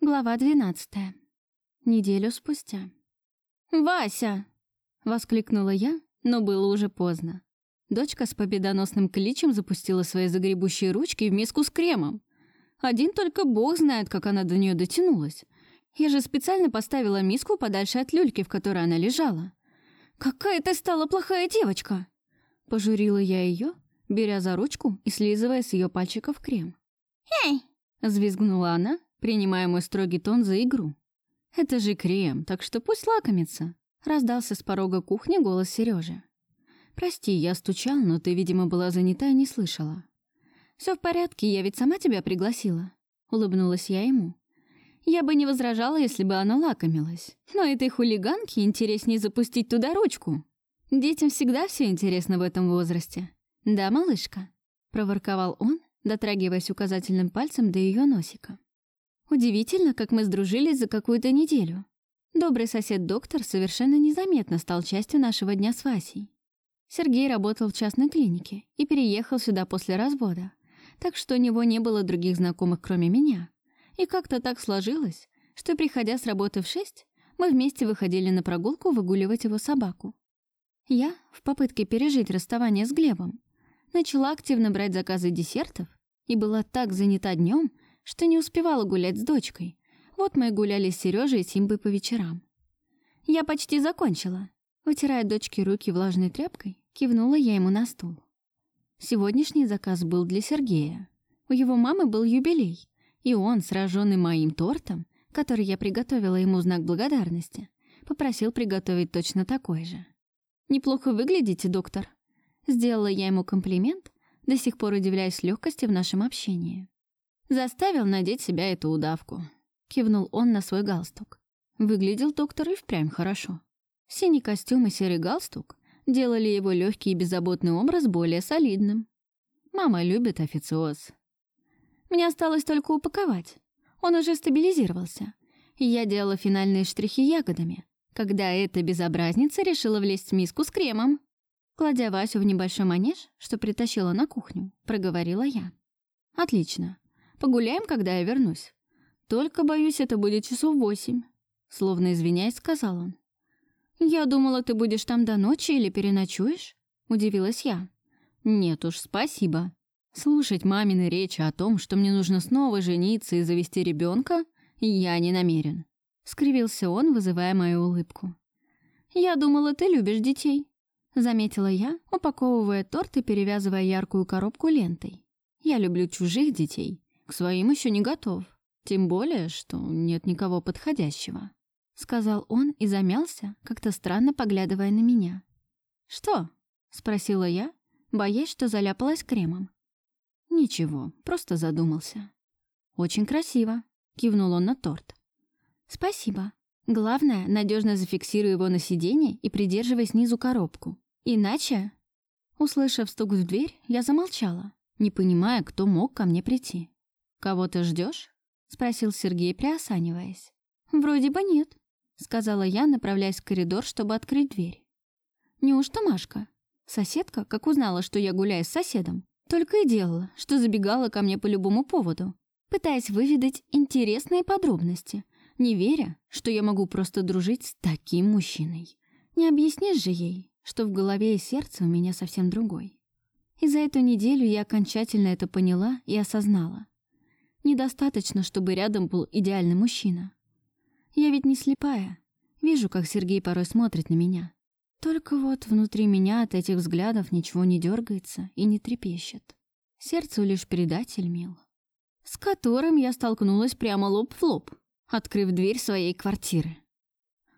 Глава двенадцатая. Неделю спустя. «Вася!» — воскликнула я, но было уже поздно. Дочка с победоносным кличем запустила свои загребущие ручки в миску с кремом. Один только бог знает, как она до нее дотянулась. Я же специально поставила миску подальше от люльки, в которой она лежала. «Какая ты стала плохая девочка!» Пожурила я ее, беря за ручку и слизывая с ее пальчиков крем. «Эй!» — взвизгнула она, принимая мой строгий тон за игру. «Это же крем, так что пусть лакомится», — раздался с порога кухни голос Сережи. «Прости, я стучал, но ты, видимо, была занята и не слышала». Все в порядке, я ведь сама тебя пригласила», — улыбнулась я ему. Я бы не возражала, если бы она лакомилась. Но этой хулиганке интереснее запустить туда ручку. Детям всегда все интересно в этом возрасте. «Да, малышка?» — проворковал он, дотрагиваясь указательным пальцем до ее носика. Удивительно, как мы сдружились за какую-то неделю. Добрый сосед-доктор совершенно незаметно стал частью нашего дня с Васей. Сергей работал в частной клинике и переехал сюда после развода, так что у него не было других знакомых, кроме меня. И как-то так сложилось, что, приходя с работы в шесть, мы вместе выходили на прогулку выгуливать его собаку. Я, в попытке пережить расставание с Глебом, начала активно брать заказы десертов и была так занята днем, что не успевала гулять с дочкой. Вот мы и гуляли с Сережей и Симбой по вечерам. Я почти закончила. Вытирая дочке руки влажной тряпкой, кивнула я ему на стул. Сегодняшний заказ был для Сергея. У его мамы был юбилей, и он, сраженный моим тортом, который я приготовила ему в знак благодарности, попросил приготовить точно такой же. «Неплохо выглядите, доктор». Сделала я ему комплимент, до сих пор удивляясь легкости в нашем общении. Заставил надеть себя эту удавку. Кивнул он на свой галстук. Выглядел доктор и впрямь хорошо. Синий костюм и серый галстук делали его легкий и беззаботный образ более солидным. Мама любит официоз. Мне осталось только упаковать. Он уже стабилизировался. Я делала финальные штрихи ягодами, когда эта безобразница решила влезть в миску с кремом. Кладя Васю в небольшой манеж, что притащила на кухню, проговорила я. «Отлично. Погуляем, когда я вернусь. Только, боюсь, это будет часов восемь», — словно извиняясь, сказал он. «Я думала, ты будешь там до ночи или переночуешь?» — удивилась я. «Нет уж, спасибо. Слушать мамины речи о том, что мне нужно снова жениться и завести ребенка, я не намерен», — скривился он, вызывая мою улыбку. «Я думала, ты любишь детей», — заметила я, упаковывая торт и перевязывая яркую коробку лентой. «Я люблю чужих детей, к своим еще не готов. Тем более, что нет никого подходящего», — сказал он и замялся, как-то странно поглядывая на меня. «Что?» — спросила я, боясь, что заляпалась кремом. «Ничего, просто задумался». «Очень красиво», — кивнул он на торт. «Спасибо. Главное, надежно зафиксируй его на сиденье и придерживай снизу коробку. Иначе...» Услышав стук в дверь, я замолчала, не понимая, кто мог ко мне прийти. «Кого ты ждешь? спросил Сергей, приосаниваясь. «Вроде бы нет», — сказала я, направляясь в коридор, чтобы открыть дверь. «Неужто Машка? Соседка, как узнала, что я гуляю с соседом, только и делала, что забегала ко мне по любому поводу, пытаясь выведать интересные подробности, не веря, что я могу просто дружить с таким мужчиной. Не объяснишь же ей, что в голове и сердце у меня совсем другой. И за эту неделю я окончательно это поняла и осознала. Недостаточно, чтобы рядом был идеальный мужчина. Я ведь не слепая. Вижу, как Сергей порой смотрит на меня. Только вот внутри меня от этих взглядов ничего не дергается и не трепещет. Сердцу лишь предатель мил. С которым я столкнулась прямо лоб в лоб, открыв дверь своей квартиры.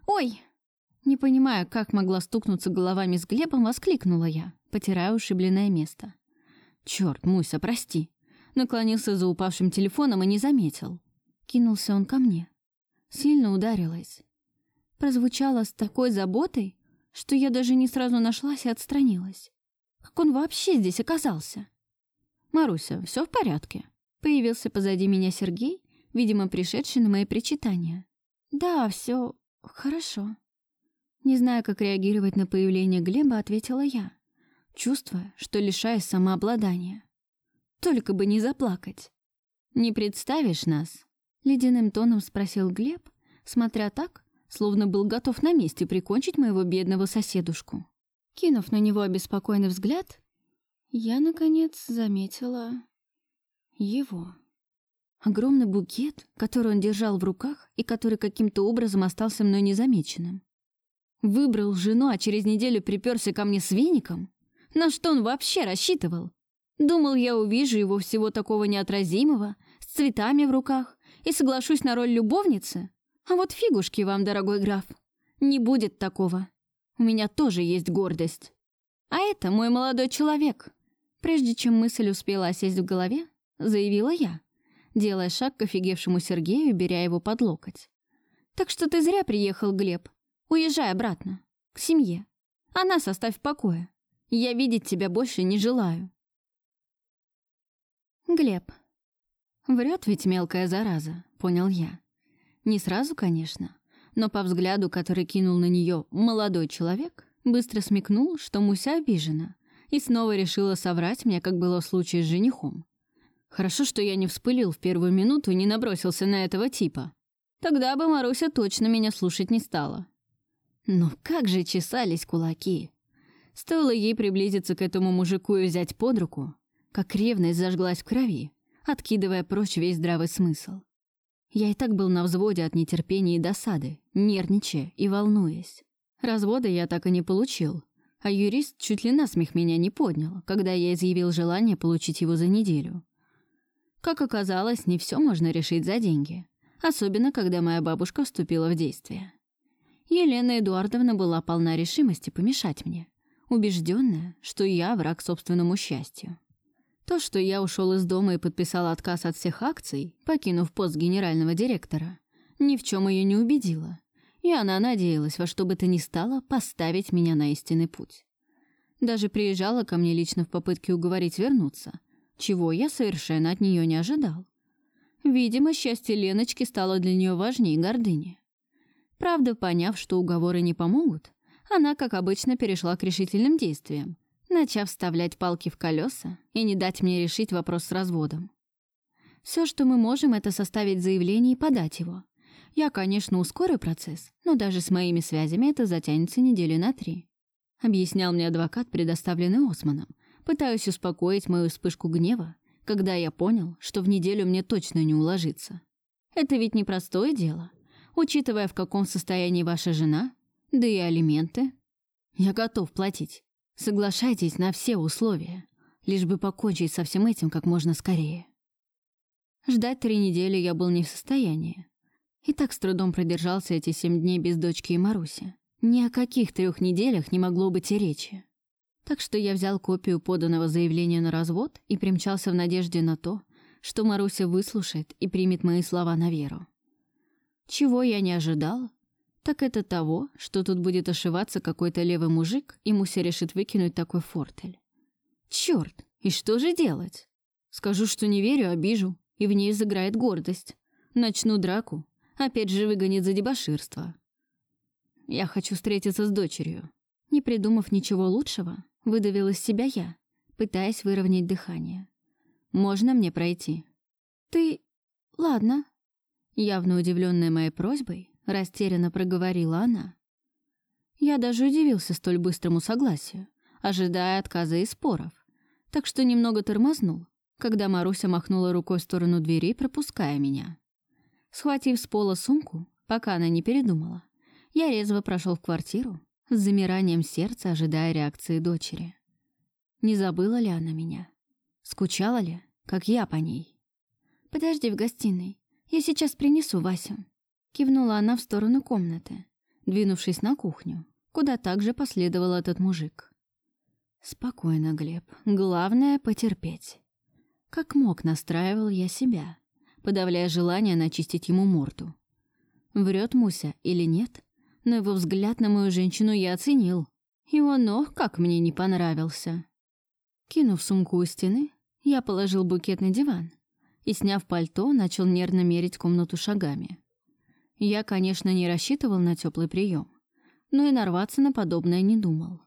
«Ой!» Не понимая, как могла стукнуться головами с Глебом, воскликнула я, потирая ушибленное место. «Чёрт, Муся, прости!» Наклонился за упавшим телефоном и не заметил. Кинулся он ко мне. Сильно ударилась. Прозвучало с такой заботой, что я даже не сразу нашлась и отстранилась. Как он вообще здесь оказался? «Маруся, все в порядке?» Появился позади меня Сергей, видимо, пришедший на мои причитания. «Да, все хорошо». Не зная, как реагировать на появление Глеба, ответила я, чувствуя, что лишаюсь самообладания. Только бы не заплакать. «Не представишь нас?» Ледяным тоном спросил Глеб, смотря так, словно был готов на месте прикончить моего бедного соседушку. Кинув на него обеспокоенный взгляд, я, наконец, заметила его. Огромный букет, который он держал в руках и который каким-то образом остался мной незамеченным. Выбрал жену, а через неделю приперся ко мне с веником? На что он вообще рассчитывал? Думал, я увижу его всего такого неотразимого, с цветами в руках, и соглашусь на роль любовницы? А вот фигушки вам, дорогой граф. Не будет такого. У меня тоже есть гордость. А это мой молодой человек. Прежде чем мысль успела осесть в голове, заявила я, делая шаг к офигевшему Сергею, беря его под локоть. «Так что ты зря приехал, Глеб. Уезжай обратно. К семье. А нас оставь в покое. Я видеть тебя больше не желаю». Глеб. Врет ведь мелкая зараза, понял я. Не сразу, конечно, но по взгляду, который кинул на нее молодой человек, быстро смекнул, что Муся обижена, и снова решила соврать мне, как было в случае с женихом. Хорошо, что я не вспылил в первую минуту и не набросился на этого типа. Тогда бы Маруся точно меня слушать не стала. Но как же чесались кулаки. Стоило ей приблизиться к этому мужику и взять под руку, как ревность зажглась в крови, откидывая прочь весь здравый смысл. Я и так был на взводе от нетерпения и досады, нервничая и волнуясь. Развода я так и не получил, а юрист чуть ли насмех меня не поднял, когда я изъявил желание получить его за неделю. Как оказалось, не все можно решить за деньги, особенно когда моя бабушка вступила в действие. Елена Эдуардовна была полна решимости помешать мне, убежденная, что я враг собственному счастью. То, что я ушел из дома и подписал отказ от всех акций, покинув пост генерального директора, ни в чем ее не убедило, и она надеялась во что бы то ни стало поставить меня на истинный путь. Даже приезжала ко мне лично в попытке уговорить вернуться, чего я совершенно от нее не ожидал. Видимо, счастье Леночки стало для нее важнее гордыни. Правда, поняв, что уговоры не помогут, она, как обычно, перешла к решительным действиям, начав вставлять палки в колеса и не дать мне решить вопрос с разводом. Все, что мы можем, это составить заявление и подать его. Я, конечно, ускорю процесс, но даже с моими связями это затянется недели на три. Объяснял мне адвокат, предоставленный Османом, пытаясь успокоить мою вспышку гнева, когда я понял, что в неделю мне точно не уложиться. Это ведь непростое дело, учитывая, в каком состоянии ваша жена, да и алименты. Я готов платить. Соглашайтесь на все условия, лишь бы покончить со всем этим как можно скорее. Ждать три недели я был не в состоянии. И так с трудом продержался эти семь дней без дочки и Маруси. Ни о каких трех неделях не могло быть и речи. Так что я взял копию поданного заявления на развод и примчался в надежде на то, что Маруся выслушает и примет мои слова на веру. Чего я не ожидал, так это того, что тут будет ошиваться какой-то левый мужик, и Муся решит выкинуть такой фортель. Черт, и что же делать? Скажу, что не верю, обижу, и в ней заграет гордость. Начну драку, опять же выгонит за дебоширство. Я хочу встретиться с дочерью. Не придумав ничего лучшего, выдавил из себя я, пытаясь выровнять дыхание. «Можно мне пройти?» «Ты... ладно». Явно удивленная моей просьбой, растерянно проговорила она. Я даже удивился столь быстрому согласию, ожидая отказа и споров, так что немного тормознул, когда Маруся махнула рукой в сторону двери, пропуская меня. Схватив с пола сумку, пока она не передумала, я резво прошел в квартиру, с замиранием сердца ожидая реакции дочери. Не забыла ли она меня? Скучала ли, как я по ней? «Подожди в гостиной, я сейчас принесу Васю», Кивнула она в сторону комнаты, двинувшись на кухню, куда также последовал этот мужик. «Спокойно, Глеб. Главное — потерпеть». Как мог, настраивал я себя, подавляя желание начистить ему морду. Врет Муся или нет, но его взгляд на мою женщину я оценил. И он, ох, как мне не понравился. Кинув сумку у стены, я положил букет на диван и, сняв пальто, начал нервно мерить комнату шагами. Я, конечно, не рассчитывал на теплый прием, но и нарваться на подобное не думал.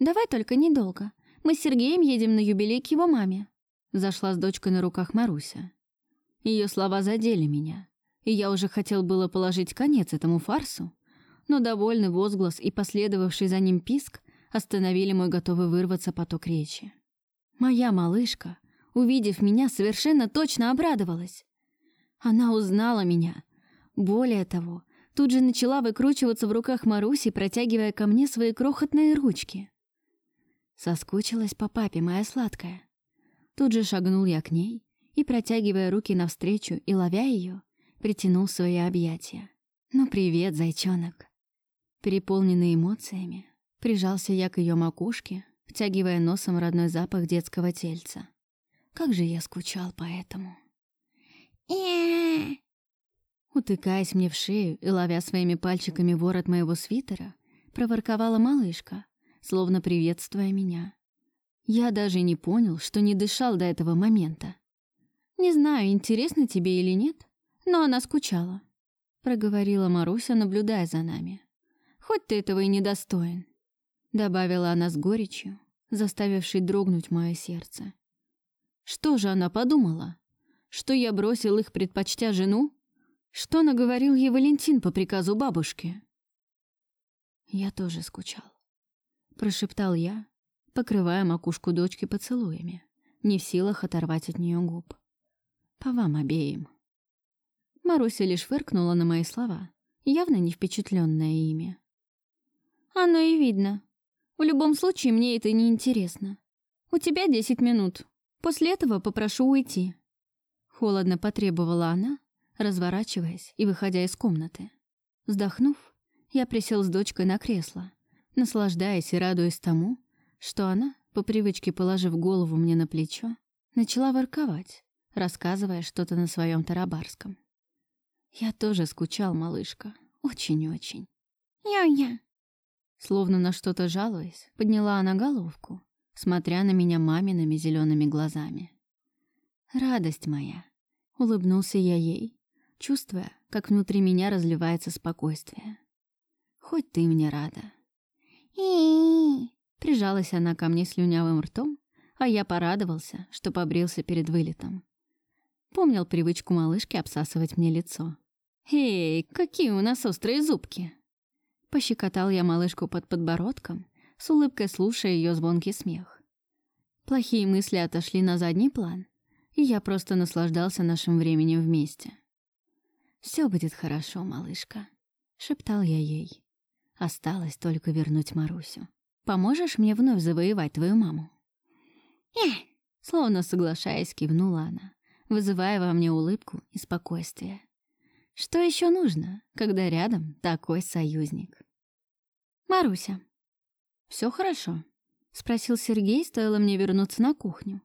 «Давай только недолго. Мы с Сергеем едем на юбилей к его маме», — зашла с дочкой на руках Маруся. Ее слова задели меня, и я уже хотел было положить конец этому фарсу, но довольный возглас и последовавший за ним писк остановили мой готовый вырваться поток речи. Моя малышка, увидев меня, совершенно точно обрадовалась. Она узнала меня. Более того, тут же начала выкручиваться в руках Маруси, протягивая ко мне свои крохотные ручки. Соскучилась по папе, моя сладкая. Тут же шагнул я к ней и, протягивая руки навстречу и ловя ее, притянул свои объятия. «Ну, привет, зайчонок!» Переполненный эмоциями, прижался я к ее макушке, втягивая носом родной запах детского тельца. Как же я скучал по этому. Утыкаясь мне в шею и ловя своими пальчиками ворот моего свитера, проворковала малышка, словно приветствуя меня. Я даже не понял, что не дышал до этого момента. Не знаю, интересно тебе или нет, но она скучала, проговорила Маруся, наблюдая за нами. Хоть ты этого и не достоин, добавила она с горечью, заставившей дрогнуть мое сердце. Что же она подумала? Что я бросил их, предпочтя жену? Что наговорил ей Валентин по приказу бабушки? Я тоже скучал. Прошептал я, покрывая макушку дочки поцелуями, не в силах оторвать от нее губ. По вам обеим. Маруся лишь фыркнула на мои слова, явно не впечатленная ими. «Оно и видно. В любом случае, мне это не интересно. У тебя десять минут. После этого попрошу уйти». Холодно потребовала она, разворачиваясь и выходя из комнаты. Вздохнув, я присел с дочкой на кресло, наслаждаясь и радуясь тому, что она, по привычке положив голову мне на плечо, начала ворковать, рассказывая что-то на своем тарабарском. Я тоже скучал, малышка, очень-очень. «Я-я!» Словно на что-то жалуясь, подняла она головку, смотря на меня мамиными зелеными глазами. «Радость моя!» — улыбнулся я ей, чувствуя, как внутри меня разливается спокойствие. «Хоть ты мне рада!» и Прижалась она ко мне слюнявым ртом, а я порадовался, что побрился перед вылетом. Помнил привычку малышки обсасывать мне лицо. «Эй, какие у нас острые зубки!» Пощекотал я малышку под подбородком, с улыбкой слушая ее звонкий смех. Плохие мысли отошли на задний план, и я просто наслаждался нашим временем вместе. «Все будет хорошо, малышка», — шептал я ей. Осталось только вернуть Марусю. Поможешь мне вновь завоевать твою маму?» «Эх!» Словно соглашаясь, кивнула она, вызывая во мне улыбку и спокойствие. Что еще нужно, когда рядом такой союзник? «Маруся». «Все хорошо?» — спросил Сергей, стоило мне вернуться на кухню.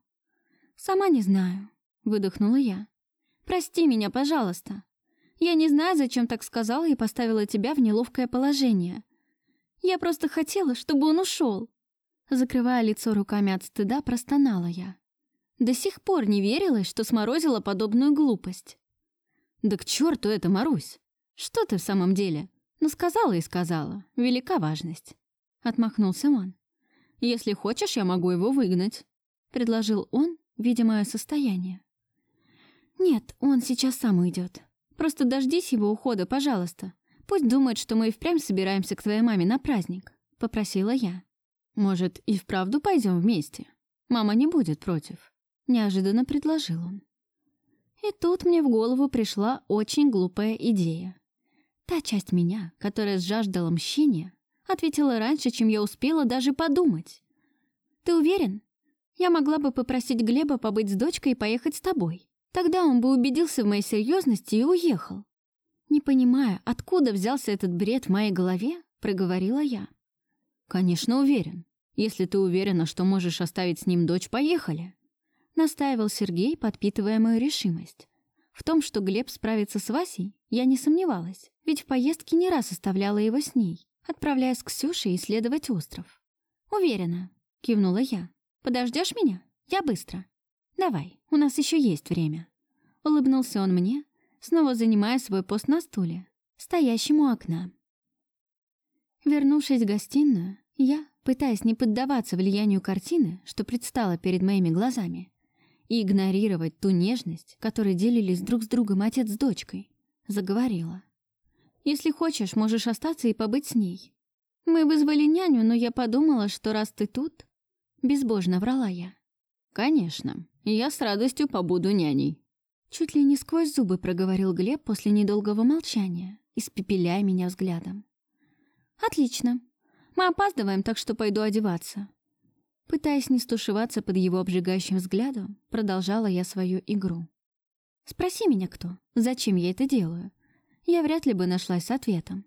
«Сама не знаю», — выдохнула я. «Прости меня, пожалуйста. Я не знаю, зачем так сказала и поставила тебя в неловкое положение. Я просто хотела, чтобы он ушел. Закрывая лицо руками от стыда, простонала я. До сих пор не верилась, что сморозила подобную глупость. «Да к черту это, Марусь! Что ты в самом деле? Ну, сказала и сказала. Велика важность». Отмахнулся он. «Если хочешь, я могу его выгнать», — предложил он, видя мое состояние. «Нет, он сейчас сам уйдет. Просто дождись его ухода, пожалуйста. Пусть думает, что мы и впрямь собираемся к твоей маме на праздник», — попросила я. «Может, и вправду пойдем вместе? Мама не будет против», — неожиданно предложил он. И тут мне в голову пришла очень глупая идея. Та часть меня, которая сжаждала мщения, ответила раньше, чем я успела даже подумать. «Ты уверен? Я могла бы попросить Глеба побыть с дочкой и поехать с тобой. Тогда он бы убедился в моей серьезности и уехал. Не понимая, откуда взялся этот бред в моей голове, проговорила я. «Конечно, уверен. Если ты уверена, что можешь оставить с ним дочь, поехали!» Настаивал Сергей, подпитывая мою решимость. В том, что Глеб справится с Васей, я не сомневалась, ведь в поездке не раз оставляла его с ней, отправляясь к Ксюше исследовать остров. «Уверена», — кивнула я. Подождешь меня? Я быстро. Давай, у нас еще есть время». Улыбнулся он мне, снова занимая свой пост на стуле, стоящему у окна. Вернувшись в гостиную, я, пытаясь не поддаваться влиянию картины, что предстала перед моими глазами, и игнорировать ту нежность, которой делились друг с другом отец с дочкой, заговорила. «Если хочешь, можешь остаться и побыть с ней. Мы вызвали няню, но я подумала, что раз ты тут...» Безбожно врала я. «Конечно, я с радостью побуду няней». Чуть ли не сквозь зубы проговорил Глеб после недолгого молчания, испепеляя меня взглядом. «Отлично. Мы опаздываем, так что пойду одеваться». Пытаясь не стушеваться под его обжигающим взглядом, продолжала я свою игру. «Спроси меня кто, зачем я это делаю? Я вряд ли бы нашлась с ответом.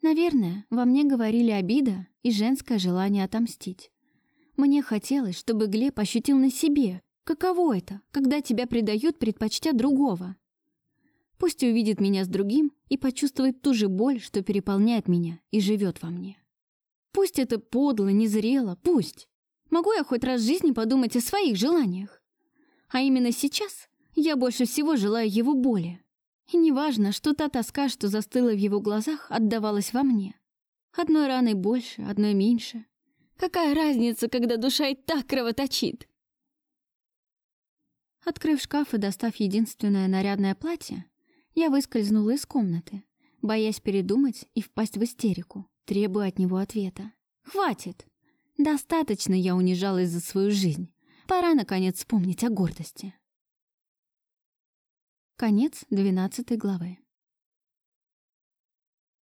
Наверное, во мне говорили обида и женское желание отомстить. Мне хотелось, чтобы Глеб ощутил на себе, каково это, когда тебя предают, предпочтя другого. Пусть увидит меня с другим и почувствует ту же боль, что переполняет меня и живет во мне. Пусть это подло, незрело, пусть. Могу я хоть раз в жизни подумать о своих желаниях? А именно сейчас я больше всего желаю его боли. И неважно, что та тоска, что застыла в его глазах, отдавалась во мне. Одной раной больше, одной меньше. Какая разница, когда душа и так кровоточит? Открыв шкаф и достав единственное нарядное платье, я выскользнула из комнаты, боясь передумать и впасть в истерику, требуя от него ответа. «Хватит! Достаточно я унижалась за свою жизнь. Пора, наконец, вспомнить о гордости». Конец двенадцатой главы.